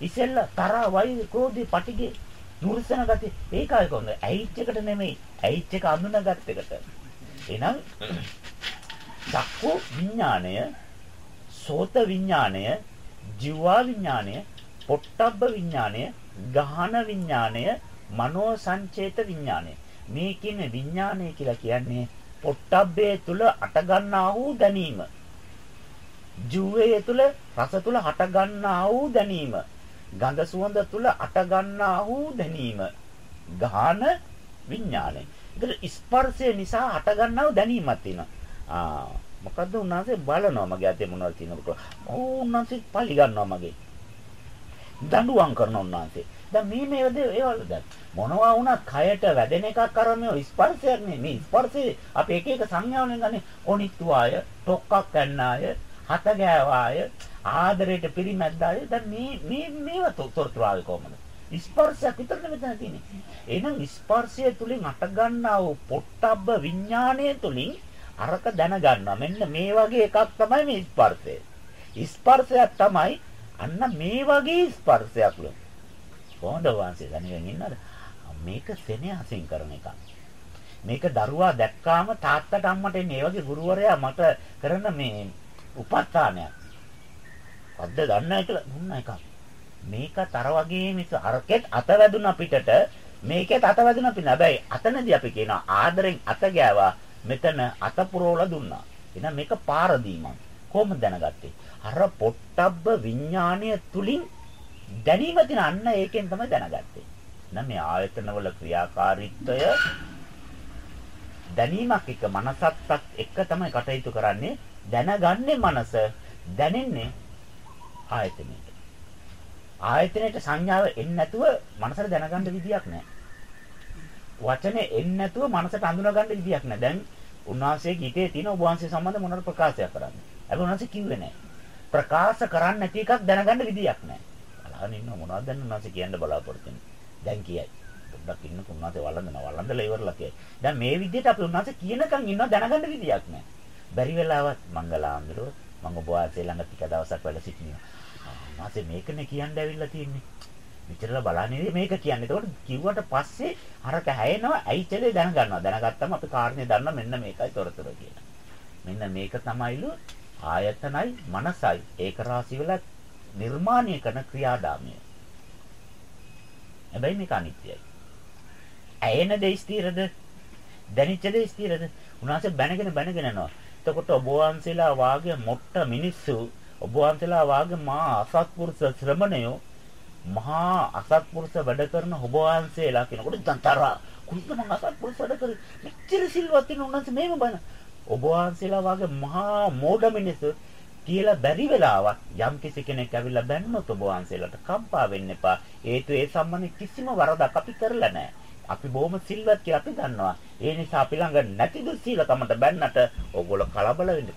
ඉසෙල්ල තරහ වෛර ක්‍රෝධي පටිගේ දුර්සන ගති ඒකයි කොහොමද ඇයිච් එකට නෙමෙයි. ඇයිච් එක අඳුනගත් එකට. එහෙනම් චක්කු විඥාණය සෝත විඥාණය ජීවා විඥාණය පොට්ටබ්බ විඥාණය ගහන විඥාණය මනෝ සංචේත විඥාණය. මේ කියන විඥාණය කියලා කියන්නේ පොට්ටබ්බේ තුල අටගන්නා වූ දැනීම. ජීවයේ තුල රස තුල හටගන්නා වූ දැනීම. ගඳ සුවඳ තුල අටගන්නා වූ දැනීම ගාන විඥානය. ඒතර ස්පර්ශය නිසා හටගන්නා වූ දැනීමක් තියෙනවා. ආ මොකද්ද උන්වහන්සේ බලනවා මගේ අතේ මොනවද තියෙනවද කියලා. ඕ උන්වහන්සේ පලි ගන්නවා මගේ. දඬුවම් කරනවා උන්වහන්සේ. දැන් මේ මේවද ඒවල දැන් මොනවා වුණත් කයට වැදෙන එකක් කරන්නේ ස්පර්ශයක් නේ. මේ ස්පර්ශේ අපි එක එක සංඥාවලින් ගන්නේ කොනිත්වාය, ටොක්කක් ගන්නාය, හත ගෑවාය, ආදරයට පිරිමැද්දාය. දැන් මේ මේ මේව තොරතුරු ආවේ කොහමද? ස්පර්ශයක් විතරනේ මෙතන තියෙන්නේ. එහෙනම් ස්පර්ශය තුලින් අටගන්නා වූ පොට්ටබ්බ විඥාණය තුලින් අරක දැනගන්නවා. මෙන්න මේ වගේ එකක් තමයි මේ ස්පර්ශය. ස්පර්ශයක් තමයි අන්න මේ වගේ ස්පර්ශයක් ලු. කොහොමද වාන්සේ දැනගෙන ඉන්නද? මේක සෙනෙහසින් කරන එකක්. මේක දරුවා දැක්කාම තාත්තට අම්මට එන්නේ ඒ වගේ ගුරුවරයා මට කරන මේ උපස්ථානයක්. අද්ද දන්නේ කියලා දුන්න එකක්. මේකත් අර වගේ මිස අරකෙත් අත වැදුනා පිටට මේකෙත් අත වැදුනා පිට. හැබැයි අතනදී අපි කියනවා ආදරෙන් අත ගෑවා මෙතන අත පුරවලා දුන්නා. එහෙනම් මේක පාර දීමක්. කොහොමද දැනගත්තේ? අර පොට්ටබ්බ විඥාණය තුලින් දැනීම තියෙන අන්න ඒකෙන් තමයි දැනගත්තේ. නම් මේ ආයතනවල ක්‍රියාකාරීත්වය දැනීමක් එක්ක මනසත් එක්ක තමයි කටයුතු කරන්නේ. දැනගන්නේ මනස, දැනෙන්නේ ආයතනයට. ආයතනයට සංඥාව එන්නේ නැතුව මනසට දැනගන්න විදියක් නැහැ. වචනේ එන්නේ නැතුව මනසට අඳුන ගන්න විදියක් නැහැ. දැන් උන්වහන්සේගේ හිතේ තියෙන ඔබ වහන්සේ සම්බන්ධ මොනවාර ප්‍රකාශයක් කරන්නේ. හැබැයි උන්වහන්සේ කිව්වේ නැහැ. ප්‍රකාශ කරන්න නැති එකක් දැනගන්න විදියක් නැහැ. බලන්න ඉන්න මොනවද දැන් උන්වහන්සේ කියන්න බලාපොරොත්තු වෙන්නේ. දැන් කියයි. පොඩ්ඩක් ඉන්න උන්වහන්සේ වළඳනවා. වළඳලා ඉවරලා කියයි. දැන් මේ විදිහට අපි උන්වහන්සේ කියනකම් ඉන්නව දැනගන්න විදියක් නැහැ. බැරි වෙලාවත් මංගලාන්දරෝ මම ඔබ වාසේ ළඟ ටික දවසක් වැඩ සිටිනවා. මාසේ මේකනේ කියන්න ඇවිල්ලා තියෙන්නේ. විතරලා බලන්නේ මේක කියන්නේ. ඒකට කිව්වට පස්සේ අරක හැයෙනවා ඇයිචලේ දැනගන්නවා. දැනගත්තම අපි කාරණේ දන්නා මෙන්න මේකයි තොරතුරු කියලා. මෙන්න මේක තමයිලු ආයතනයි මනසයි ඒක රාශි වෙලා නිර්මාණය කරන ක්‍රියාදාමය. හැබැයි මේක අනිත්‍යයි. ඇයෙන දේ ස්ථිරද? දැනිච්ච දේ ස්ථිරද? උනාසේ බැනගෙන බැනගෙන යනවා. එතකොට ඔබ වහන්සේලා වාගේ මොට්ට මිනිස්සු ඔබ වහන්සේලා වාගේ මහා අසත්පුරුෂ ශ්‍රමණයෝ මහා අසත්පුරුෂ වැඩ කරන ඔබ වහන්සේලා කියනකොට දන්තර කුරුස මම අසත්පුරුෂ වැඩ කරේ. මෙච්චර සිල්වත් වෙන උන්වහන්සේ මේව බන. ඔබ වහන්සේලා වාගේ මහා මෝඩ මිනිස්සු කියලා බැරි වෙලාවක් යම් කිසි කෙනෙක් ඇවිල්ලා බැන්නොත් ඔබ වහන්සේලාට කම්පා වෙන්න එපා. හේතු ඒ සම්බන්ධ කිසිම වරදක් අපි කරලා නැහැ. අපි බොහොම සිල්වත් කියලා අපි දන්නවා. ඒ නිසා අපි ළඟ නැති දුස්සීලකමට බැන්නට ඕගොල්ලෝ කලබල වෙන්න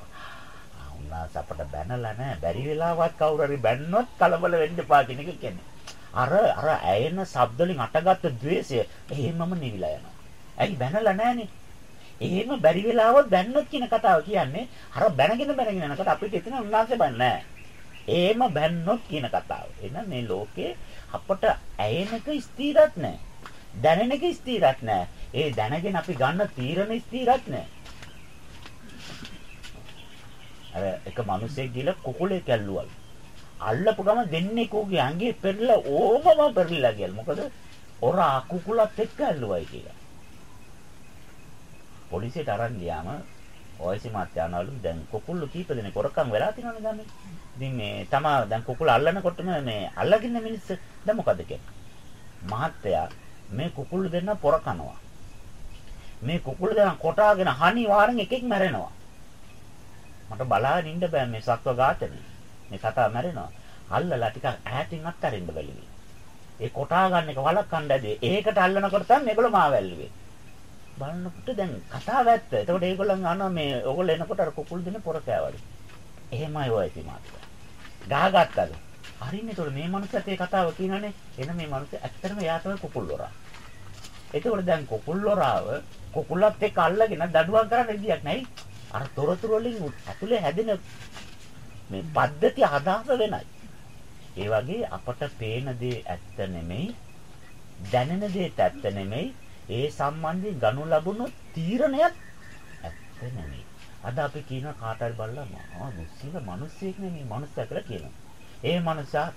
එපා. උන්වහන්සේ අපට බැනලා නැහැ. බැරි වෙලාවත් කවුරු හරි බැන්නොත් කලබල වෙන්න එපා කියන එක කියන්නේ. අර අර ඇයෙන ශබ්ද වලින් අටගත්තු द्वේෂය එහෙමම නිවිලා යනවා. ඇයි බැනලා නැහනේ? එහෙම බැරි වෙලාවත් බැන්නොත් කියන කතාව කියන්නේ අර බැනගෙන බැනගෙන යනකොට අපිට එතන උන්වහන්සේ බන්නේ නැහැ. එහෙම බැන්නොත් කියන කතාව. එහෙනම් මේ ලෝකේ අපට ඇයෙනක ස්ථිරත් නැහැ. දැනෙන එක ස්ථිරක් නෑ. ඒ දැනගෙන අපි ගන්න තීරණ ස්ථිරක් නෑ. අර එක මිනිහෙක් ගිහලා කුකුලේ කැල්ලුවල්. අල්ලපු ගම දෙන්නේ කෝගේ ඇඟේ පෙරලා ඕමම පෙරලිලා ගියල්. මොකද ඔරා කුකුලත් එක්ක ඇල්ලුවයි කියලා. පොලිසියට අරන් ගියාම ඔයසි මාත්‍යානවලු දැන් කුකුල්ලු කීප දෙනෙක් කොරකම් වෙලා තියෙනවනේ දැන්. ඉතින් මේ තමා දැන් කුකුල අල්ලනකොටම මේ අල්ලගෙන මිනිස්සු දැන් මොකද කියන්නේ? මහත්තයා මේ කුකුළු දෙන්න පොර කනවා. මේ කුකුළු දෙන්න කොටාගෙන හනි වාරෙන් එකෙක් මැරෙනවා. මට බලාගෙන ඉන්න බෑ මේ සත්ව ඝාතනේ. මේ කතා මැරෙනවා. අල්ලලා ටිකක් ඈතින් අත්තරින්න බැලිවි. ඒ කොටා ගන්න එක වලක්වන්න ඇදී. ඒකට අල්ලනකොට තමයි මේගොල්ලෝ මාව ඇල්ලුවේ. බලනකොට දැන් කතාව ඇත්ත. එතකොට ඒගොල්ලන් අහනවා මේ ඕගොල්ලෝ එනකොට අර කුකුළු දෙන්න පොර කෑවලු. එහෙමයි ඔය ඉතිමාත්. ගහගත්තලු. හරිනේ ඒතකොට මේ මනුස්සයත් ඒ කතාව කියනනේ. එන මේ මනුස්සය ඇත්තටම එයා තමයි කුකුල් හොරා. එතකොට දැන් කුකුල් හොරාව කුකුලත් එක්ක අල්ලගෙන දඩුවම් කරන්න විදියක් නැහැ. අර තොරතුරු වලින් ඇතුලේ හැදෙන මේ පද්ධති අදහස වෙනයි. ඒ වගේ අපට පේන දේ ඇත්ත නෙමෙයි දැනෙන දේත් ඇත්ත නෙමෙයි ඒ සම්බන්ධයෙන් ගනු ලැබුණු තීරණයත් ඇත්ත නෙමෙයි. අද අපි කියන කාට හරි බලලා මහා මුස්ලිම මිනිස්සෙක් නෙමෙයි මිනිස්සයා කියලා කියනවා. ඒ මනුස්සයා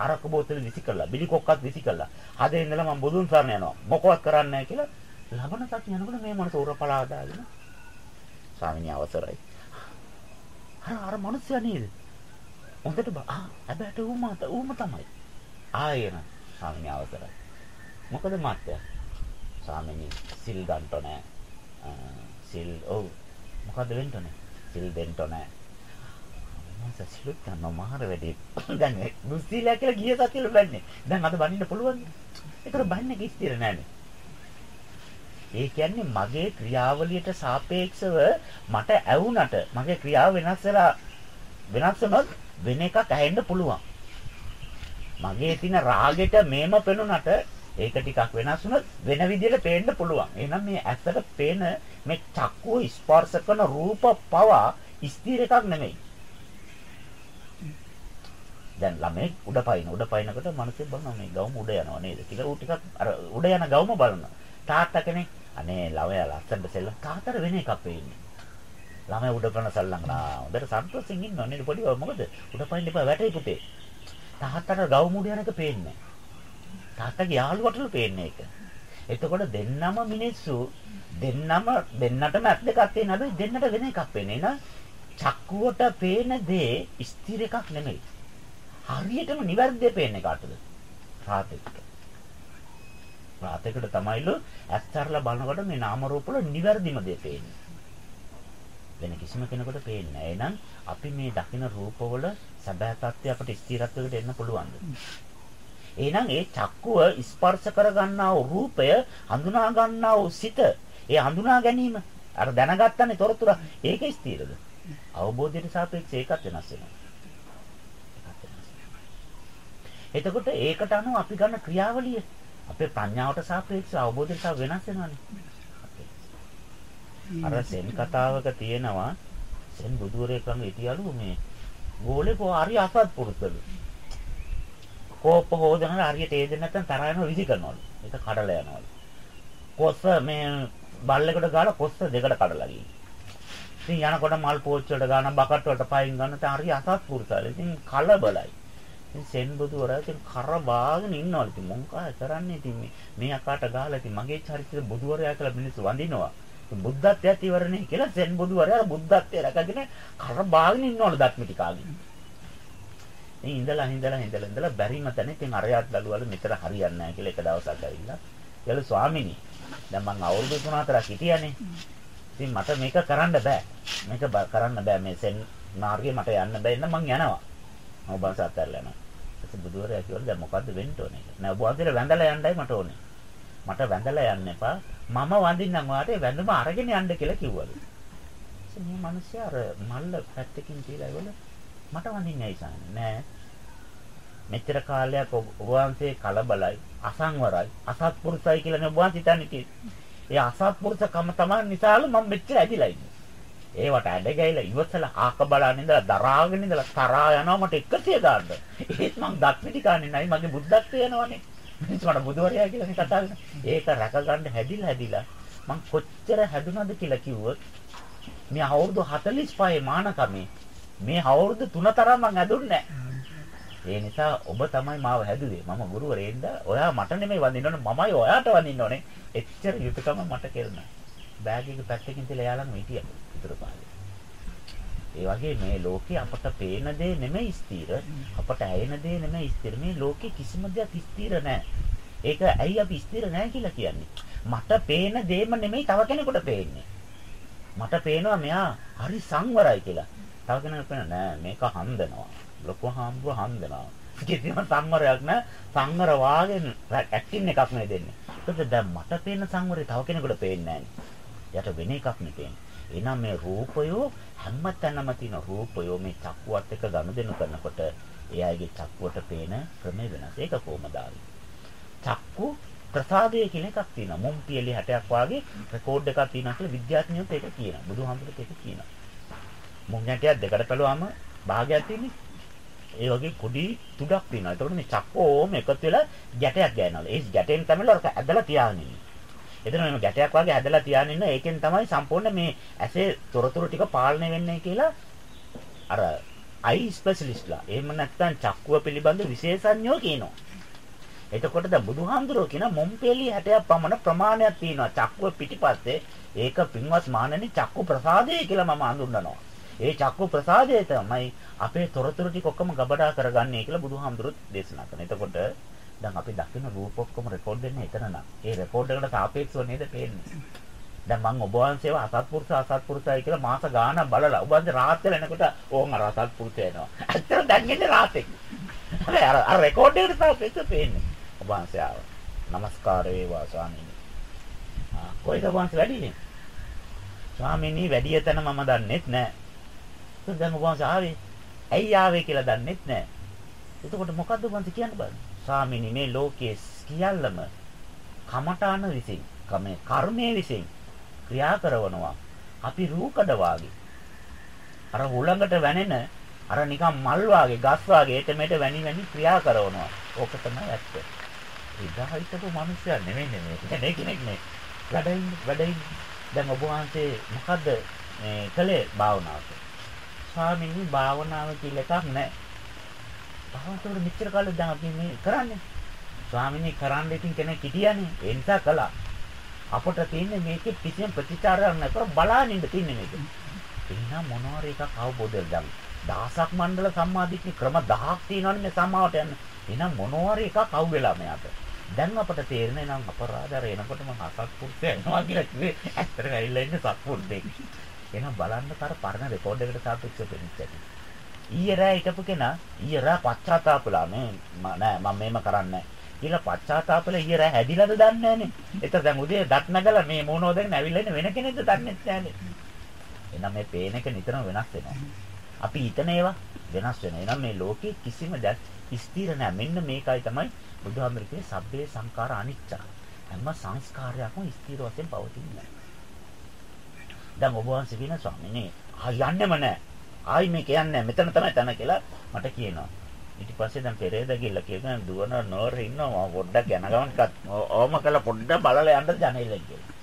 අරක බෝතල විසි කළා බිලි කොක්කත් විසි කළා හදේ ඉඳලා මම බුදුන් සරණ යනවා. මොකවත් කරන්නේ නැහැ කියලා ලබන සති යනකොට මේ මනස උරපලා දාගෙන ස්වාමීන් අවසරයි. අර අර මිනිස්සයා නේද? හොඳට ආ හැබැයි ඌම ඌම තමයි. ආයෙන ස්වාමීන් අවසරයි. මොකද මාත්‍යා? ස්වාමීන් සිල් ගන්නට නෑ. සිල් ඔව්. මොකද්ද වෙන්න ඕනේ සිල් දෙන්න ඕනේ මම සිල්ුත් ගන්නවා මාර වැඩි. දැන් දුස්සීලා කියලා ගිය සතියල බන්නේ. දැන් අද බනින්න පුළුවන්ද? ඒකට බන්නේ කිස්තිර නෑනේ. ඒ කියන්නේ මගේ ක්‍රියාවලියට සාපේක්ෂව මට ඇවුනට මගේ ක්‍රියාව වෙනස් වෙලා වෙනස් වුණොත් වෙන එකක් ඇහෙන්න පුළුවන්. මගේ තියෙන රාගෙට මේම පෙනුනට ඒක ටිකක් වෙනස් වුණොත් වෙන විදිහට පේන්න පුළුවන්. එහෙනම් මේ ඇත්තට පේන මේ චක්කුව ස්පර්ශ කරන රූප පවා ස්ථිර එකක් නෙමෙයි. දැන් ළමයි උඩ පයින් උඩ පයින්නකොට මනසේ බලනවා මේ ගවුම උඩ යනවා නේද කියලා ඌ ටිකක් අර උඩ යන ගවුම බලනවා. තාත්තා කෙනෙක් අනේ ළමයා ලස්සනට සෙල්ලම් තාත්තට වෙන එකක් වෙන්නේ. ළමයා උඩ කරන සල්ලම් නා හොඳට සන්තෝෂෙන් ඉන්නවා නේද පොඩි මොකද උඩ පයින්න එපා වැටේ පුතේ. තාත්තට ගවුම උඩ යන එක පේන්නේ නැහැ. තාත්තගේ යාළුවටලු පේන්නේ ඒක. එතකොට දෙන්නම මිනිස්සු දෙන්නම දෙන්නටම ඇස් දෙකක් තියෙන හැබැයි දෙන්නට වෙන එකක් පේන්නේ නා චක්කුවට පේන දේ ස්ථිර එකක් නෙමෙයි. හරියටම නිවැරදිව පේන්නේ කාටද? රාතෙකට. රාතෙකට තමයිලු ඇස්තරලා බලනකොට මේ නාම රූප වල නිවැරදිම දේ පේන්නේ. වෙන කිසිම කෙනෙකුට පේන්නේ නැහැ. එහෙනම් අපි මේ දකින රූපවල සැබෑ තත්ත්වය අපිට ස්ථිරත්වයකට එන්න පුළුවන්ද? එහෙනම් ඒ චක්කුව ස්පර්ශ කරගන්නා වූ රූපය හඳුනා ගන්නා වූ සිත ඒ හඳුනා ගැනීම අර දැනගත්තනේ තොරතුරු ඒක ස්ථිරද අවබෝධයට සාපේක්ෂව ඒකත් වෙනස් වෙනවා එතකොට ඒකට අනුව අපි ගන්න ක්‍රියාවලිය අපේ ප්‍රඥාවට සාපේක්ෂව අවබෝධයට වෙනස් වෙනවානේ අර සෙන් කතාවක තියෙනවා සෙන් බුදුරේ කම හිටියලු මේ ගෝලේ කො හරි අසත්පුරුෂලු කෝප්ප හොදනලා හරියට ඒ දෙන්න නැත්නම් තරහ යනවා විසි කරනවලු. ඒක කඩලා යනවලු. කොස්ස මේ බල්ලෙකුට ගාලා කොස්ස දෙකට කඩලා ගිහින්. ඉතින් යනකොට මල් පෝච්චි වලට ගාන බකට් වලට පයින් ගන්න තන් හරි අසත්පුරුසාල. ඉතින් කලබලයි. ඉතින් සෙන් බුදුවරයා ඉතින් කර බාගෙන ඉන්නවලු. ඉතින් මොන් කාය කරන්නේ ඉතින් මේ මේ අකාට ගාලා ඉතින් මගේ චරිතය බුදුවරයා කියලා මිනිස්සු වඳිනවා. බුද්ධත්වයට ඉවරනේ කියලා සෙන් බුදුවරයා බුද්ධත්වයට රැකගෙන කර බාගෙන ඉන්නවලු දත්මිටි කාගෙන. මේ ඉඳලා ඉඳලා ඉඳලා ඉඳලා බැරිම තැන ඉතින් අරයත් බැලුවලු මෙතන හරියන්නේ නැහැ කියලා එක දවසක් ඇවිල්ලා යලු ස්වාමිනී දැන් මං අවුරුදු 3-4ක් හිටියානේ ඉතින් මට මේක කරන්න බෑ මේක කරන්න බෑ මේ සෙන් මාර්ගේ මට යන්න බෑ නම් මං යනවා මම ඔබ සත්තරලා යනවා. ඊට බුදුවරයා කිව්වලු දැන් මොකද්ද වෙන්න ඕනේ නෑ ඔබ වහන්සේලා වැඳලා යන්නයි මට ඕනේ. මට වැඳලා යන්න එපා. මම වඳින්නම් ඔයාට වැඳුම අරගෙන යන්න කියලා කිව්වලු. මේ මිනිස්සයා අර මල්ල පැත්තකින් තියලා ඉවල මට වඳින්නේ ඇයි සාන්නේ? නෑ. මෙච්චර කාලයක් ඔබ වහන්සේ කලබලයි අසංවරයි අසත්පුරුසයි කියලා නේ ඔබ වහන්සේ හිතන්නේ. ඒ අසත්පුරුෂකම තමයි නිසාලු මම මෙච්චර ඇදිලා ඉන්නේ. ඒවට ඇඩ ගෑයිලා ඉවසලා ආක බලන්න ඉඳලා දරාගෙන ඉඳලා තරහා යනවා මට 100 ගන්න ඒත් මං දත් පිටි කන්නේ නැයි මගේ බුද්ධත්වය යනවනේ මිනිස් මට බුදුවරයා කියලා කතා කරන ඒක රැකගන්න හැදිලා හැදිලා මං කොච්චර හැදුනද කියලා කිව්වොත් මේ අවුරුදු 45 මානකමේ මේ අවුරුදු 3 තරම් මං ඇදුන්නේ ඒ නිසා ඔබ තමයි මාව හැදුවේ. මම ගුරුවරයෙක්ද? ඔයා මට නෙමෙයි වඳින්න ඕනේ. මමයි ඔයාට වඳින්න ඕනේ. එච්චර යුතුයකම මට කෙරුණා. බෑග් එක පැත්තකින් තියලා යාළන් හිටියා. ඉතුරු පාරේ. ඒ වගේ මේ ලෝකේ අපට පේන දේ නෙමෙයි ස්ථිර. අපට ඇයෙන දේ නෙමෙයි ස්ථිර. මේ ලෝකේ කිසිම දෙයක් ස්ථිර නැහැ. ඒක ඇයි අපි ස්ථිර නැහැ කියලා කියන්නේ? මට පේන දේම නෙමෙයි තව කෙනෙකුට පේන්නේ. මට පේනවා මෙයා හරි සංවරයි කියලා. තව කෙනෙකුට පේන නෑ මේක හම්දනවා. ලොකු හම්බුව හම්දනවා. කිසිම සංවරයක් නෑ. සංවර වාගෙන ඇක්ටින් එකක් නේ දෙන්නේ. ඒකද දැන් මට පේන සංවරය තව කෙනෙකුට පේන්නේ නෑනේ. යට වෙන එකක් නේ පේන්නේ. එහෙනම් මේ රූපයෝ හැමතැනම තියෙන රූපයෝ මේ චක්කුවත් එක්ක ගනුදෙනු කරනකොට එයාගේ චක්කුවට පේන ක්‍රමය වෙනස්. ඒක කොහොමද චක්කු ප්‍රසාදය කියන එකක් තියෙනවා. මුම් පියලි 60ක් වාගේ රෙකෝඩ් එකක් තියෙනවා කියලා විද්‍යාඥයෝ ඒක කියනවා. බුදුහාමුදුරුවෝ ඒක කියනවා. මුම් 60ක් දෙකට පැලුවාම භාගයක් තියෙන්නේ. ඒ වගේ පොඩි තුඩක් තියෙනවා. ඒතකොට මේ චක්කෝම එකතු වෙලා ගැටයක් ගෑනවලු. ඒ ගැටෙන් තමයි අර ඇදලා තියාගෙන ඉන්නේ. එතන මේ ගැටයක් වගේ ඇදලා තියාගෙන ඉන්න ඒකෙන් තමයි සම්පූර්ණ මේ ඇසේ තොරතුරු ටික පාලනය වෙන්නේ කියලා අර අයි ස්පෙෂලිස්ට්ලා. එහෙම නැත්නම් චක්කුව පිළිබඳ විශේෂඥයෝ කියනවා. එතකොට දැන් බුදුහාමුදුරුවෝ කියන මොම්පෙලි 60ක් පමණ ප්‍රමාණයක් තියෙනවා. චක්කුව පිටිපස්සේ ඒක පින්වත් මානනි චක්කු ප්‍රසාදය කියලා මම හඳුන්වනවා. ඒ චක්කු ප්‍රසාදය තමයි අපේ තොරතුරු ටික ඔක්කොම ගබඩා කරගන්නේ කියලා බුදුහාමුදුරුවෝ දේශනා කරනවා. එතකොට දැන් අපි දකින රූප ඔක්කොම රෙකෝඩ් වෙන්නේ එතන නම්. ඒ රෙකෝඩ් එකට සාපේක්ෂව නේද පේන්නේ. දැන් මම ඔබ වහන්සේව අසත්පුරුෂ අසත්පුරුෂයි කියලා මාස ගාණක් බලලා ඔබ වහන්සේ රාත් වෙලා එනකොට ඕන් අර අසත්පුරුෂය එනවා. ඇත්තට දැන් ඉන්නේ රාතේ. අර අර රෙකෝඩ් එකට සාපේක්ෂව පේන්නේ. ඔබ වහන්සේ ආවා. নমස්කාර වේවා ස්වාමීනි. ආ කොයිද ඔබ වහන්සේ වැඩිනේ? ස්වාමීනි වැඩි තැන මම දන්නෙත් නෑ. දැන් ඔබ වහන්සේ ආවේ. ඇයි ආවේ කියලා දන්නෙත් නෑ. එතකොට මොකද්ද ඔබ වහන්සේ කියන්න බෑ. ස්වාමීනි මේ ලෝකයේ සියල්ලම කමඨාන විසින් කමේ කර්මයේ විසින් ක්‍රියා කරනවා. අපි රූකඩ වාගේ. අර හුළඟට වැනෙන අර නිකන් මල් වාගේ ගස් වාගේ ඒට මෙට වැනි වැනි ක්‍රියා කරනවා. ඕක තමයි ඇත්ත. එදා හිටපු මිනිස්සයා නෙමෙයි මේ කෙනෙක් කෙනෙක් නේ. වැඩින් වැඩින් දැන් ඔබ වහන්සේ මොකද්ද මේ කලේ භාවනාවට? ස්වාමීනි භාවනාව කියලා එකක් නැහැ. භාවනාවට මෙච්චර කාලෙ දැන් අපි මේ කරන්නේ. ස්වාමීනි කරන්න ඉතින් කෙනෙක් හිටියනේ. ඒ නිසා කළා. අපට තියෙන්නේ මේකේ කිසිම ප්‍රතිචාරයක් නැතර බලාගෙන ඉන්න තියෙන්නේ මේක. එහෙනම් මොනවාර එකක් අවබෝධයක් ගන්න. දහසක් මණ්ඩල සම්මාදිට්ඨි ක්‍රම 1000ක් තියෙනවනේ මේ සම්මාවට යන්න. එහෙනම් මොනවාර එකක් අවු වෙලා මෙයාට. දැන් අපට තේරෙන්නේ නම් අපරාධ අර එනකොට මම අසත්පුරුෂය එනවා කියලා කිව්වේ ඇත්තටම ඇවිල්ලා ඉන්නේ සත්පුරුෂෙක්. එහෙනම් බලන්න තර පරණ රෙකෝඩ් එකට සාපේක්ෂව පෙන්නච්ච ඊයේ රෑ හිටපු කෙනා ඊයේ රෑ පශ්චාත්තාපලා නේ නෑ මම මේම කරන්නේ කියලා පශ්චාත්තාපල ඊයේ රෑ හැදිලාද දන්නේ නැහනේ. ඒතර දැන් උදේ දත් නැගලා මේ මොනෝ දෙන්න ඇවිල්ලා ඉන්න වෙන කෙනෙක්ද දන්නේ නැහනේ. එහෙනම් මේ පේන එක නිතරම වෙනස් වෙනවා. අපි හිතන ඒවා වෙනස් වෙනවා. එහෙනම් මේ ලෝකේ කිසිම දෙයක් ස්ථිර නැහැ. මෙන්න මේකයි තමයි බුදුහාමර කියන්නේ සබ්බේ සංඛාර අනිච්ච. හැම සංස්කාරයක්ම ස්ථිර වශයෙන් පවතින්නේ දැන් ඔබ වහන්සේ කියන ස්වාමීනි ආ යන්නෙම නැහැ. ආයි මේ කියන්නේ මෙතන තමයි තන කියලා මට කියනවා. ඊට පස්සේ දැන් පෙරේද ගිල්ල කියන දුවන නෝර ඉන්නවා පොඩ්ඩක් යන ගමන් ඕම කළා පොඩ්ඩක් බලලා යන්න ජනෙල්ලෙන් කියලා.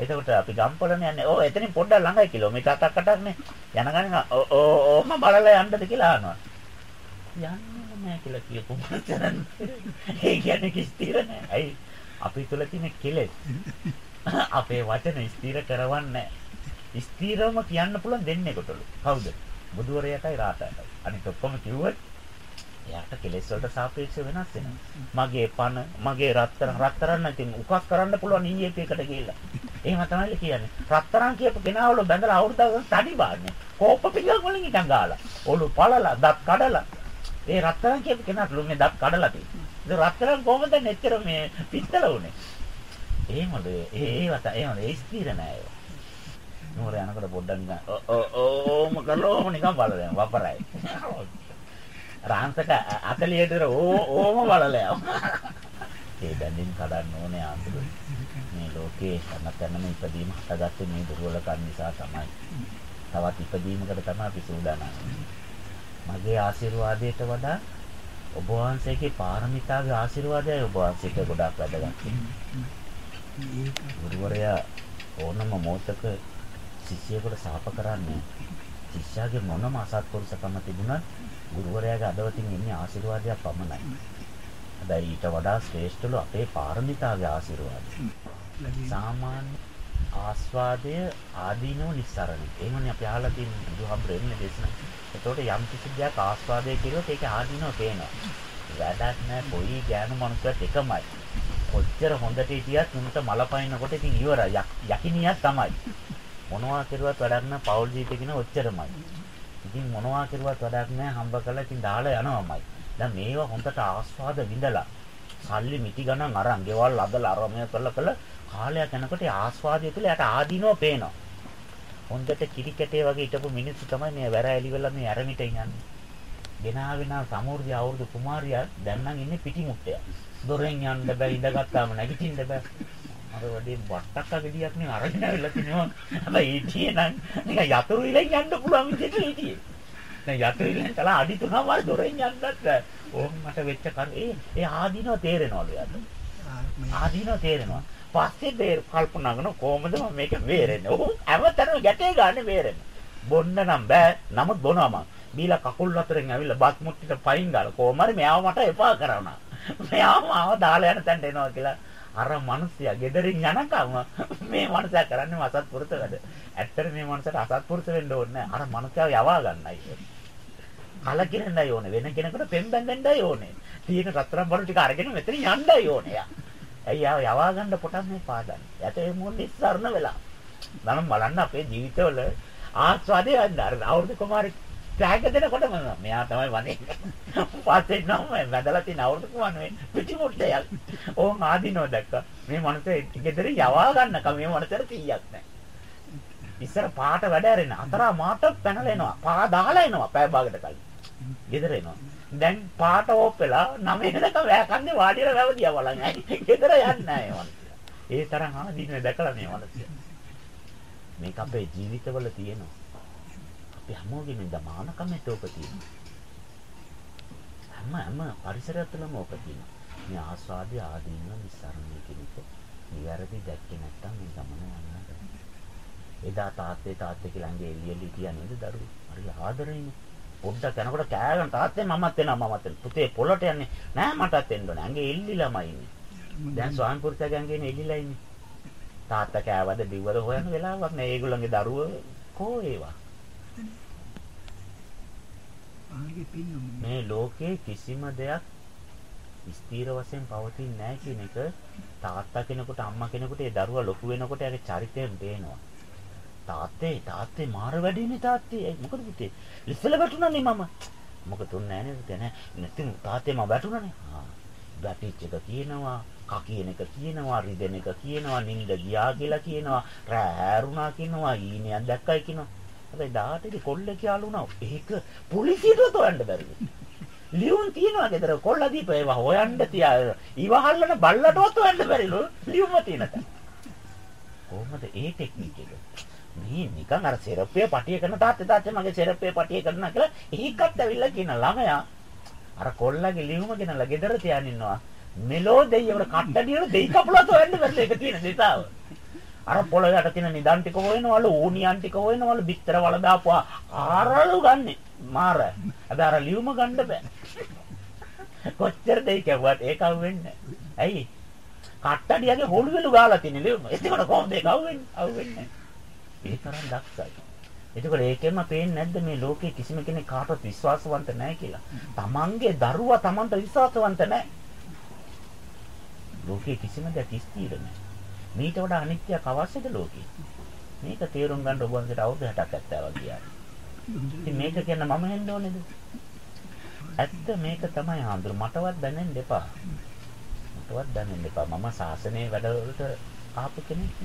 එතකොට අපි ගම්පලනේ යන්නේ. ඕ එතනින් පොඩ්ඩක් ළඟයි කිලෝමීටර් 7ක් 8ක් නේ. යන ගමන් ඕම බලලා යන්නද කියලා අහනවා. යන්නේ නැහැ කියලා කියපු මචන්. ඒ කියන්නේ කිස්තිර නැහැ. ඇයි අපි තුල තියෙන කෙලෙස් අපේ වචන ස්ථිර කරවන්නේ ස්ථිරවම කියන්න පුළුවන් දෙන්නේ කොටලු. කවුද? බුදුවරයටයි රාතටයි. අනිත් ඔක්කොම කිව්වොත් එයාට කෙලෙස් වලට සාපේක්ෂව වෙනස් වෙනවා. මගේ පණ, මගේ රත්තරන්, රත්තරන් නැතිනම් උකස් කරන්න පුළුවන් ඊයේ එකට ගිහිල්ලා. එහෙම තමයි කියන්නේ. රත්තරන් කියපු කෙනාවල බැඳලා අවුරුද්දක් තඩි බාන්නේ. කෝප්ප පිළිගල් වලින් ඉඳන් ගාලා. ඔලු පළලා, දත් කඩලා. ඒ රත්තරන් කියපු කෙනාට ලුන්නේ දත් කඩලා තියෙනවා. ඒ රත්තරන් කොහොමද නැච්චර මේ පිත්තල උනේ? එහෙමද? ඒ ඒවට එහෙමද? ඒ ස්ථිර නෑ ඒවා. නෝර යනකොට පොඩ්ඩක් නිකන් ඕම කරලා නිකන් බලලා වපරයි. රාන්සක 40 ට ඕ ඕම බලලා ඒ බැඳින් කඩන්න ඕනේ ආසුදු. මේ ලෝකේ හැමතැනම ඉපදීම හටගත්තේ මේ දුර්වලකම් නිසා තමයි. තවත් ඉපදීමකට තමයි අපි සූදානම්. මගේ ආශිර්වාදයට වඩා ඔබ වහන්සේගේ පාරමිතාවේ ආශිර්වාදයයි ඔබ වහන්සේට ගොඩාක් වැදගත්. ගුරුවරයා ඕනම මොහොතක ශිෂ්‍යයෙකුට සාප කරන්නේ ශිෂ්‍යයාගේ මොනම අසත්පුරුෂකම තිබුණත් ගුරුවරයාගේ අදවතින් ඉන්නේ ආශිර්වාදයක් පමණයි. හැබැයි ඊට වඩා ශ්‍රේෂ්ඨලු අපේ පාරමිතාවේ ආශිර්වාදය. සාමාන්‍ය ආස්වාදය ආදීනව නිස්සරණයි. එහෙමනේ අපි අහලා තියෙන බුදුහාමුදුරනේ දේශනා. එතකොට යම් කිසි දෙයක් ආස්වාදය කිරුවොත් ඒක ආදීනව පේනවා. වැඩක් නැහැ කොයි ගෑනු මනුස්සයෙක් එකමයි. කොච්චර හොඳට හිටියත් උන්ට මල පයින්නකොට ඉතින් ඉවරයි. යකිනියක් තමයි. මොනවා කරුවත් වැඩක් නැහැ පෞල් ජීවිතේ කියන ඔච්චරමයි. ඉතින් මොනවා කරුවත් වැඩක් නැහැ හම්බ කරලා ඉතින් දාලා යනවාමයි. දැන් මේවා හොඳට ආස්වාද විඳලා සල්ලි මිටි ගණන් අරන් ගෙවල් අදලා අරමය කරලා කළ කාලයක් යනකොට ආස්වාදය තුළ යට ආදීනව පේනවා. හොඳට කිරි කැටේ වගේ හිටපු මිනිස්සු තමයි මේ වැර ඇලි වෙලා මේ ඇරමිටින් යන්නේ. ගෙනාවෙන සමූර්ධි අවුරුදු කුමාරියා දැන් නම් ඉන්නේ පිටිමුට්ටය. දොරෙන් යන්න බෑ ඉඳගත්තාම නැගිටින්න බෑ. අර වඩේ වට්ටක්ක ගෙඩියක් නේ අරගෙන ආවිල්ලා තිනවා. හැබැයි ඊටියේ නම් නිකන් යතුරු ඉලෙන් යන්න පුළුවන් විදිහට හිටියේ. දැන් යටින් තලා අඩි තුනක් වර දොරෙන් යන්නත් ඕම් මට වෙච්ච කර ඒ ඒ ආදීනව තේරෙනවලු යාට. ආදීනව තේරෙනවා. පස්සේ බේර කල්පනා කරන කොහොමද මම මේක බේරෙන්නේ? ඔහු හැමතැනම ගැටේ ගන්න බේරෙන්න. බොන්න නම් බෑ. නමුත් බොනවා මම. බීලා කකුල් අතරින් ඇවිල්ලා බත් මුට්ටිට පයින් ගාලා කොහොම හරි මෙයාව මට එපා කරනවා. මෙයාව ආව දාලා යන තැනට එනවා කියලා අර මිනිස්සයා ගෙදරින් යනකම් මේ මනුස්සයා කරන්නේ අසත්පුරුෂ වැඩ. ඇත්තට මේ මනුස්සයාට අසත්පුරුෂ වෙන්න ඕනේ අර මනුස්සයාව යවා ගන්නයි. කලකිරෙන්නයි ඕනේ. වෙන කෙනෙකුට පෙන් බැඳෙන්නයි ඕනේ. තියෙන රත්තරන් බඩු ටික අරගෙන මෙතන යන්නයි ඕනේ. ඇයි ආව යවා ගන්න පොටන් මේ පාදන්නේ. යට ඒ මොන් ඉස්සරණ වෙලා. මම බලන්න අපේ ජීවිතවල ආස්වාදය ගන්න. අර අවුරුදු කුමාරෙක් ටැග් දෙනකොටම මෙයා තමයි වනේ. පස්සේ නම් වැදලා තියෙන අවුරුදු කුමාරනේ පිටිමුට්ටයක්. ඕන් ආදිනව දැක්කා. මේ මනසේ ගෙදර යවා ගන්නකම් මේ මනසට 100ක් නැහැ. ඉස්සර පාට වැඩ ඇරෙන අතරා මාට පැනලා එනවා. පා දාලා එනවා පෑ භාගයට කලින්. ගෙදර එනවා. දැන් පාට ඕප් වෙලා නම එනකම් වැකන්නේ වාඩිලා වැවදියා බලන්. ගෙදර යන්නේ නැහැ ඒ තරම් ආදීනේ දැකලා මේ මනසේ. මේක අපේ ජීවිතවල තියෙනවා. අපි හැමෝගෙම දමානකමේ තෝක තියෙනවා. හැම හැම පරිසරය තුළම ඕක තියෙනවා. මේ ආස්වාදයේ ආදීන විසරණය කියන එක නිවැරදි දැක්කේ නැත්තම් මේ ගමන යන්න බෑ. එදා තාත්තේ තාත්තේ කියලා ඇඟේ එළිය එළිය කියන්නේ දරුවෝ. හරි ආදරෙයිනේ. පොඩ්ඩක් යනකොට කෑගන් තාත්තේ මමත් එනවා මමත් එනවා. පුතේ පොළට යන්නේ නෑ මටත් එන්න ඕනේ. ඇඟේ එල්ලිලාමයි ඉන්නේ. දැන් ස්වාමි පුරුෂයාගේ ඇඟේ එල්ලිලා ඉන්නේ. තාත්තා කෑවද බිව්වද හොයන වෙලාවක් නෑ. ඒගොල්ලන්ගේ දරුවෝ කෝ ඒවා. මේ ලෝකේ කිසිම දෙයක් ස්ථීර වශයෙන් පවතින්නේ නැහැ කියන එක තාත්තා කෙනෙකුට අම්මා කෙනෙකුට ඒ දරුවා ලොකු වෙනකොට එයාගේ චරිතයෙන් පේනවා. තාත්තේ තාත්තේ මාර වැඩිනේ තාත්තේ. මොකද පුතේ? ඉස්සෙල්ලා වැටුණානේ මම. මොකද තුන්නේ නැහැ නේද? නෑ. නැත්නම් තාත්තේ මම වැටුණානේ. ආ. වැටිච්ච එක කියනවා, කකියන එක කියනවා, රිදෙන එක කියනවා, නිින්ද ගියා කියලා කියනවා, රෑ හැරුණා කියනවා, ඊනියක් දැක්කයි කියනවා. හැබැයි 18 කොල්ල කියලා වුණා. ඒක පොලිසියට හොයන්න බැරිද? ලියුම් තියනවා ගෙදර කොල්ල දීප ඒවා හොයන්න තියා. ඉවහල්ලන බල්ලටවත් හොයන්න බැරිලු. ලියුම තියෙනක. කොහොමද ඒ ටෙක්නික් එක? මේ නිකන් අර සෙරප්පේ පටිය කරන තාත්තේ තාත්තේ මගේ සෙරප්පේ පටිය කරනවා කියලා ඒකත් ඇවිල්ලා කියන ළමයා අර කොල්ලගේ ලියුම ගෙනලා ගෙදර තියාගෙන ඉන්නවා. මෙලෝ දෙයියවට කට්ටඩියල දෙයි කපුලත් හොයන්න බැරිලු ඒක තියෙන දිසාව. අර පොළොවට තියෙන නිදන් ටික හොයනවලු ඕනියන් ටික හොයනවලු බිත්තර වල දාපුවා. ආරලු ගන්නෙ. මාර. හැබැයි අර ලියුම ගන්න බෑ. කොච්චර දෙයි කවුවත්? ඒක අහුවෙන්නේ ඇයි? කට්ටඩියගේ හොළුවෙලු ගාලා තියෙන ලියුම. එතකොට කොහොමද ඒක අහුවෙන්නේ? අහුවෙන්නේ ඒ තරම් දක්ෂයි. එතකොට ඒකෙන්ම පේන්නේ නැද්ද මේ ලෝකේ කිසිම කෙනෙක් කාටවත් විශ්වාසවන්ත නැහැ කියලා. තමන්ගේ දරුවා තමන්ට විශ්වාසවන්ත නැහැ. ලෝකේ කිසිම දෙයක් ස්ථිර නැහැ. මීට වඩා අනිත්‍යයක් අවශ්‍යද ලෝකේ? මේක තේරුම් ගන්න ඔබ වහන්සේට අවුරුදු 60ක් ඇත්තා වගේ. ඉතින් මේක කියන්න මම හෙන්න ඕනේද? ඇත්ත මේක තමයි ආන්දර මටවත් දැනෙන්න එපා. මටවත් දැනෙන්න එපා. මම සාසනයේ වැඩවලට ආපු කෙනෙක්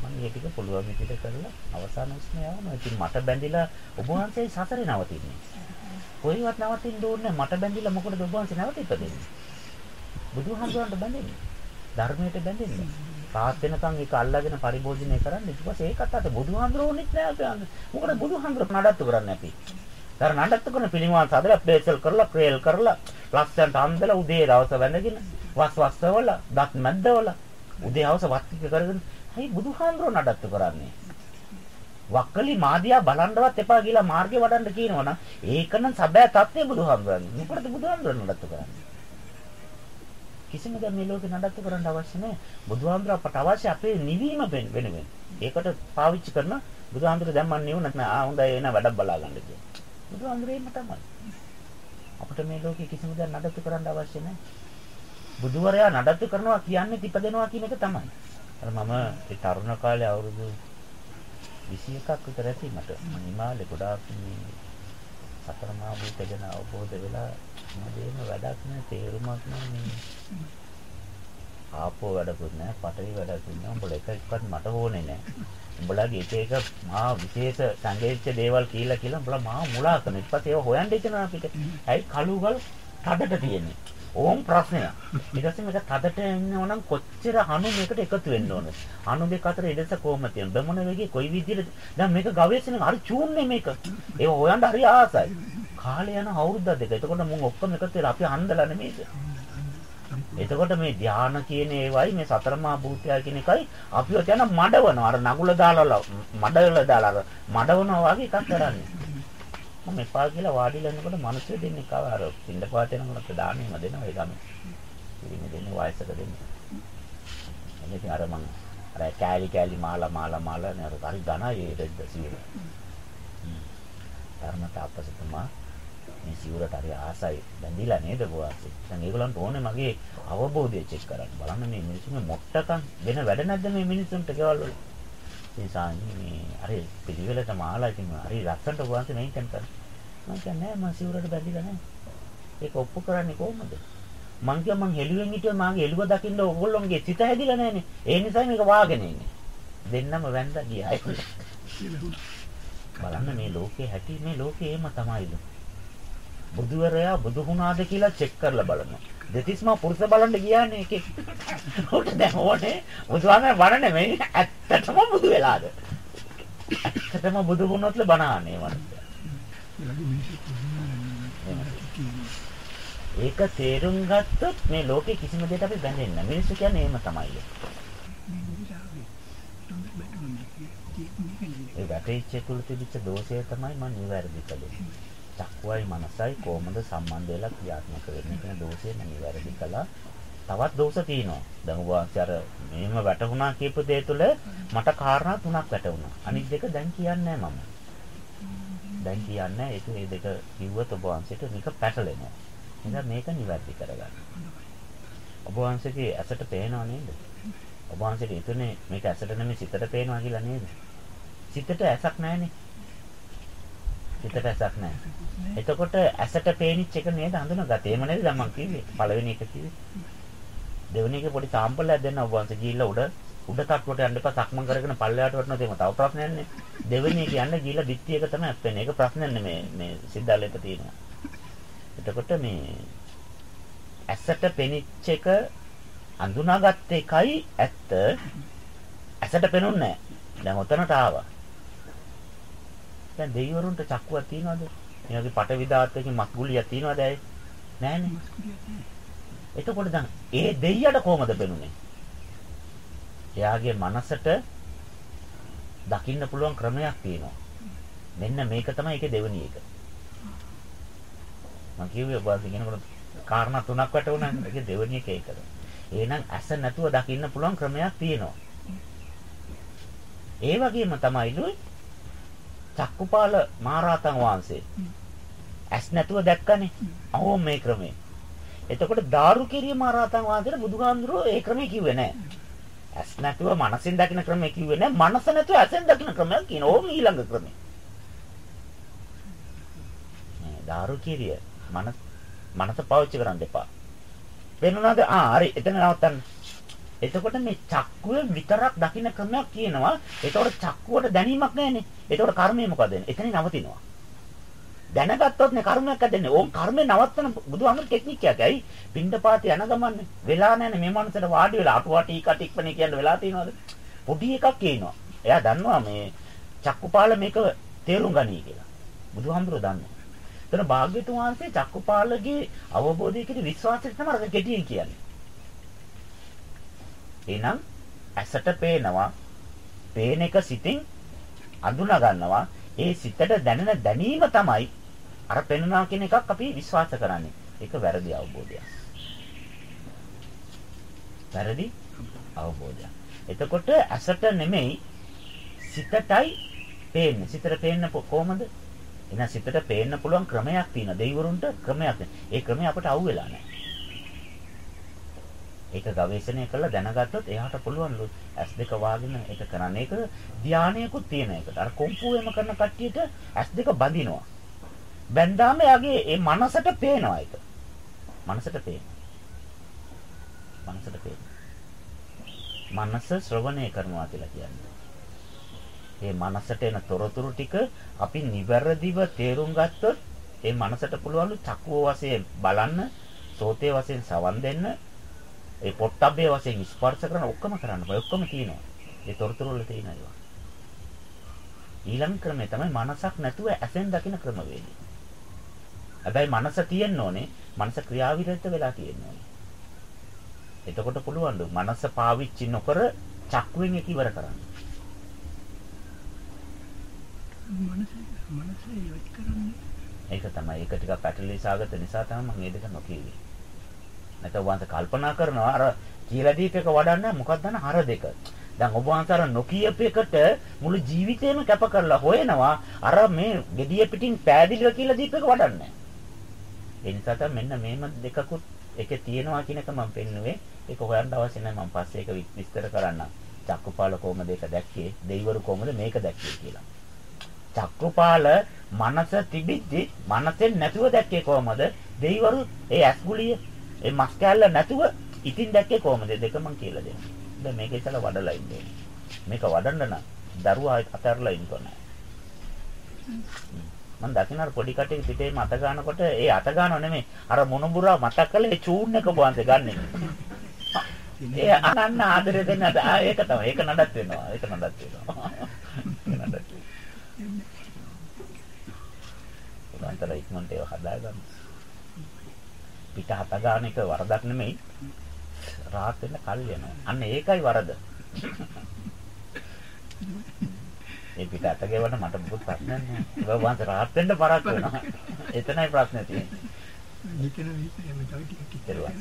මම මේ ටික පුළුවන් විදිහට කරලා අවසාන උස්ම යවනවා. ඉතින් මට බැඳිලා ඔබ වහන්සේ සසරේ නවතින්නේ. කොයිවත් නවතින්න ඕනේ මට බැඳිලා මොකටද ඔබ වහන්සේ නැවතිපදෙන්නේ? බුදුහාමුදුරන්ට බැඳෙන්නේ. ධර්මයට බැඳෙන්නේ. රාත් වෙනකන් ඒක අල්ලගෙන පරිභෝජනය කරන්න ඊට පස්සේ ඒකත් අත බුදුහාඳුරෝනෙත් නෑ අපි අන්න. මොකද බුදුහාඳුර නඩත්තු කරන්නේ අපි. දැන් නඩත්තු කරන පිළිමාන් සාදලා පේසල් කරලා ක්‍රේල් කරලා ලස්සනට අන්දලා උදේ දවස වැඳගෙන වස් වස්සවල දත් මැද්දවල උදේ හවස වත්තික කරගෙන හයි බුදුහාඳුර නඩත්තු කරන්නේ. වක්කලි මාදියා බලන්නවත් එපා කියලා මාර්ගේ වඩන්න කියනවනම් ඒකනම් සබෑ தත්ත්වය බුදුහාඳුරන්නේ. මොකටද බුදුහාඳුර නඩත්තු කරන්නේ? කිසිම දෙයක් මේ ලෝකේ නඩත්තු කරන්න අවශ්‍ය නැහැ. බුදුහාමුදුර අපට අවශ්‍ය අපේ නිවීම වෙනුවෙන්. ඒකට පාවිච්චි කරන බුදුහාමුදුර දැන් මන් නිවුණත් නෑ. ආ හොඳයි එන වැඩක් බලා ගන්න කියලා. බුදුහාමුදුර එහෙම තමයි. අපිට මේ ලෝකේ කිසිම දෙයක් නඩත්තු කරන්න අවශ්‍ය නැහැ. බුදුවරයා නඩත්තු කරනවා කියන්නේ තිපදෙනවා කියන එක තමයි. අර මම ඒ තරුණ කාලේ අවුරුදු 21ක් විතර ඇති මට හිමාලේ ගොඩාක් මේ සතර මහා භූත ගැන අවබෝධ වෙලා මදේම වැඩක් නෑ තේරුමක් නෑ මේ ආපෝ වැඩකුත් නෑ පටවි වැඩකුත් නෑ උඹලා එක එක්කත් මට ඕනේ නෑ උඹලාගේ එක එක මහා විශේෂ සංගීත දේවල් කියලා කියලා උඹලා මහා මුලා කරන ඊට පස්සේ ඒව හොයන්න ඉතනවා අපිට ඇයි කලුගල් කඩට තියෙන්නේ ඕම් ප්‍රශ්නයක්. ඊට පස්සේ මේක තදට එන්නවනම් කොච්චර අණු මේකට එකතු වෙන්න ඕනද? අණු දෙක අතර ඉඩස කොහොමද තියෙන්නේ? බමුණ වේගයේ කොයි විදිහට දැන් මේක ගවේෂණය හරි චූන්නේ මේක. ඒක හොයන්න හරි ආසයි. කාලය යන අවුරුද්ද දෙක. එතකොට මුන් ඔක්කොම එකතු වෙලා අපි අන්දලා නෙමෙයිද? එතකොට මේ ධාන කියන ඒවයි මේ සතරමා භූතය කියන එකයි අපිව යන මඩවනවා. අර නගුල දාලා මඩවල දාලා මඩවනවා වගේ එකක් කරන්නේ. මම එපා කියලා වාඩිලා ඉන්නකොට මිනිස්සු දෙන්නේ කව අර පින්ඩ පාත යනකොට දානෙම දෙනවා ඒ ගම. ඉතින් දෙන්නේ වයසක දෙන්නේ. එනිසා අර මං අර කෑලි කෑලි මාලා මාලා මාලා නේද හරි ධනයි ඒ දෙද්ද සියල. ධර්මත අපසතුමා මේ සිවුරට හරි ආසයි බැඳිලා නේද බෝවාසි. දැන් ඒගොල්ලන්ට ඕනේ මගේ අවබෝධය චෙක් කරන්න. බලන්න මේ මිනිස්සුන්ගේ මොට්ටකම් වෙන වැඩ නැද්ද මේ මිනිස්සුන්ට ගෙවල් වල. සාන්නේ මේ අර පිළිවෙලට මාලා ඉතින් හරි ලස්සනට බෝවාසි මේකෙන් කරන්නේ. මම කියන්නේ මම සිවුරට බැඳිලා නෑ. ඒක ඔප්පු කරන්නේ කොහොමද? මං කිය මං හෙළුවෙන් හිටියොත් මාගේ එළුව දකින්න ඕගොල්ලොන්ගේ සිත හැදිලා නෑනේ. ඒ නිසා මේක වාගෙන ඉන්නේ. දෙන්නම වැන්දා ගියා. බලන්න මේ ලෝකේ හැටි මේ ලෝකේ එහෙම තමයිලු. බුදුවරයා බුදු වුණාද කියලා චෙක් කරලා බලනවා. දෙතිස්මා පුරුෂ බලන්න ගියානේ එකේ. උට දැන් ඕනේ බුදුහාමර බණ නෙමෙයි ඇත්තටම බුදු වෙලාද? ඇත්තටම බුදු වුණොත්ල බණානේ වන්ද. ඒක තේරුම් ගත්තොත් මේ ලෝකේ කිසිම දෙයකට අපි බැඳෙන්නේ නැහැ. මිනිස්සු කියන්නේ එහෙම තමයි. ඒ වැටෙච්ච තුල තිබිච්ච දෝෂය තමයි මම නිවැරදි කළේ. චක්කුවයි මනසයි කොහොමද සම්බන්ධ වෙලා ක්‍රියාත්මක වෙන්නේ කියන දෝෂය මම නිවැරදි කළා. තවත් දෝෂ තියෙනවා. දැන් ඔබ අර මෙහෙම වැටුණා කියපු දේ තුළ මට කාරණා තුනක් වැටුණා. අනිත් දෙක දැන් කියන්නේ මම. දැන් කියන්නේ ඒක මේ දෙක කිව්වොත් ඔබ වහන්සේට මේක පැටලෙනවා. එහෙනම් මේක නිවැරදි කරගන්න. ඔබ වහන්සේගේ ඇසට පේනව නේද? ඔබ වහන්සේට හිතුනේ මේක ඇසට නෙමෙයි සිතට පේනවා කියලා නේද? සිතට ඇසක් නැහැනේ. සිතට ඇසක් නැහැ. එතකොට ඇසට පේනිච් එක නේද හඳුනාගත්තේ. එහෙම නේද මම කිව්වේ? පළවෙනි එක කිව්වේ. දෙවෙනි එක පොඩි සාම්පල් එකක් දෙන්න ඔබ වහන්සේ ගිහිල්ලා උඩ උඩ තට්ටුවට යන්න එපා සක්මන් කරගෙන පල්ලෙහාට වටනොත් එහෙම තව ප්‍රශ්නයක් නේ. දෙවෙනි එක යන්න ගිහිල්ලා බිත්ති එක තමයි අප්පෙන්නේ. ඒක ප්‍රශ්නයක් නෙමෙයි මේ සිද්ධාලෙක තියෙනවා. එතකොට මේ ඇසට පෙනිච්ච එක අඳුනාගත්ත එකයි ඇත්ත. ඇසට පෙනුන්නේ නැහැ. දැන් ඔතනට ආවා. දැන් දෙවිවරුන්ට චක්කුවක් තියනවද? මේ වගේ පට විදාත්තකින් මස්ගුලියක් තියනවද ඇයි? නැහැනේ. එතකොට දැන් ඒ දෙයියට කොහමද පෙනුනේ? එයාගේ මනසට දකින්න පුළුවන් ක්‍රමයක් තියෙනවා. මෙන්න මේක තමයි ඒකේ දෙවෙනි එක. මම කිව්වේ ඔබ කියනකොට කාරණා තුනක් වටුණා. ඒකේ දෙවෙනි එක ඒකද. එහෙනම් ඇස නැතුව දකින්න පුළුවන් ක්‍රමයක් තියෙනවා. ඒ වගේම තමයිලු චක්කුපාල මහරහතන් වහන්සේ ඇස් නැතුව දැක්කනේ. අවෝ මේ ක්‍රමේ. එතකොට දාරුකිරිය මහරහතන් වහන්සේට බුදුහාමුදුරුවෝ ඒ ක්‍රමේ කිව්වේ නැහැ. ඇස් නැතුව මනසෙන් දකින්න ක්‍රමය කිව්වේ නෑ මනස නැතුව ඇසෙන් දකින්න ක්‍රමයක් කියන ඕම ඊළඟ ක්‍රමය. මේ දාරු කිරිය මනස මනස පාවිච්චි කරන්න එපා. වෙනුණාද ආ හරි එතන නවත්තන්න. එතකොට මේ චක්කුව විතරක් දකින්න ක්‍රමයක් කියනවා. ඒතකොට චක්කුවට දැනීමක් නැහැනේ. ඒතකොට කර්මය මොකද වෙන්නේ? එතනින් නවතිනවා. දැනගත්තොත් නේ කර්මයක් ඇදෙන්නේ. ඕම් කර්මේ නවත්තන බුදුහාමුදුරු ටෙක්නික් එකක්. ඇයි? පින්ඩපාත යන ගමන්නේ. වෙලා නැනේ මේ මනුස්සට වාඩි වෙලා අටුවා ටීකා ටික්පනේ කියන්න වෙලා තියෙනවද? පොඩි එකක් කියනවා. එයා දන්නවා මේ චක්කුපාල මේක තේරුම් ගනී කියලා. බුදුහාමුදුරු දන්නවා. එතන භාග්‍යතුන් වහන්සේ චක්කුපාලගේ අවබෝධය කියන විශ්වාසයට තමයි අර කෙටියෙන් කියන්නේ. එහෙනම් ඇසට පේනවා. පේන එක සිතින් අඳුනා ගන්නවා. ඒ සිතට දැනෙන දැනීම තමයි අර පෙනුනා කියන එකක් අපි විශ්වාස කරන්නේ. ඒක වැරදි අවබෝධයක්. වැරදි අවබෝධයක්. එතකොට ඇසට නෙමෙයි සිතටයි පේන්නේ. සිතට පේන්න කොහමද? එහෙනම් සිතට පේන්න පුළුවන් ක්‍රමයක් තියෙනවා. දෙවිවරුන්ට ක්‍රමයක් ඒ ක්‍රමය අපට අහුවෙලා නැහැ. ඒක ගවේෂණය කරලා දැනගත්තොත් එයාට පුළුවන් S2 වාගෙන ඒක කරන්න. ඒක ධානයකුත් තියෙන එකට. අර කොම්පුවෙම කරන කට්ටියට S2 බඳිනවා. බැන්දාම එයාගේ ඒ මනසට පේනවා ඒක. මනසට පේනවා. මනසට පේනවා. මනස ශ්‍රවණය කරනවා කියලා කියන්නේ. මේ මනසට එන තොරතුරු ටික අපි නිවැරදිව තේරුම් ගත්තොත් ඒ මනසට පුළුවන් චක්කුව වශයෙන් බලන්න, සෝතේ වශයෙන් සවන් දෙන්න, ඒ පොට්ටබ්බේ වශයෙන් ස්පර්ශ කරන ඔක්කොම කරන්න බෑ. ඔක්කොම තියෙනවා. ඒ තොරතුරු වල තියෙන ඒවා. ඊළඟ ක්‍රමය තමයි මනසක් නැතුව ඇසෙන් දකින ක්‍රමවේදය. හැබැයි මනස තියෙන්න ඕනේ. මනස ක්‍රියාවිරහිත වෙලා තියෙන්න ඕනේ. එතකොට පුළුවන් මනස පාවිච්චි නොකර චක්කුවෙන් එක ඉවර කරන්න. මනස මනස ඉවත් කරන්නේ ඒක තමයි ඒක ටිකක් පැටලී සාගත නිසා තමයි මම මේ දෙක නොකියුවේ. නැත්නම් වන්ත කල්පනා කරනවා අර කියලා දීපේක වඩන්න මොකක්ද දන්න හර දෙක. දැන් ඔබ වහන්සේ අර නොකියපේකට මුළු ජීවිතේම කැප කරලා හොයනවා අර මේ gediya පිටින් පෑදිලිව කියලා දීපේක වඩන්නේ. ඒ නිසා තමයි මෙන්න මේම දෙකකුත් එකේ තියෙනවා කියන එක මම පෙන්නුවේ. ඒක හොයන්න අවශ්‍ය නැහැ මම පස්සේ ඒක විස්තර කරන්නම්. චක්කුපාල කොහමද ඒක දැක්කේ? දෙවිවරු කොහමද මේක දැක්කේ කියලා. චක්කුපාල මනස තිබිද්දි මනසෙන් නැතුව දැක්කේ කොහමද? දෙවිවරු ඒ ඇස්ගුලිය ඒ මස් කැල්ල නැතුව ඉතින් දැක්කේ කොහමද? දෙක මම කියලා දෙනවා. දැන් මේක ඉතලා වඩලා ඉන්නේ. මේක වඩන්න නම් දරුවා අතහැරලා ඉන්න ඕනේ. මම දකින්න පොඩි කටේ පිටේ මත ගන්නකොට ඒ අත ගන්නව නෙමෙයි අර මොනබුරා මතක් කරලා ඒ චූන් එක බොන්ද ගන්නෙ. ඒ අනන්න ආදරේ දෙන්න ඒක තමයි. ඒක නඩත් වෙනවා. ඒක නඩත් වෙනවා. නඩත් වෙනවා. උන්තර ඉක්මනට ඒව හදාගන්න. පිට හත ගන්න එක වරදක් නෙමෙයි. රාත් වෙන්න කල් යනවා. අන්න ඒකයි වරද. ඒ පිට අත ගෙවන්න මට මොකුත් ප්‍රශ්නයක් නෑ. ඒක වන්ත රාත් වෙන්න පරක් වෙනවා. එතනයි ප්‍රශ්නේ තියෙන්නේ. එහෙම තව ටිකක් ඉතිරුවා.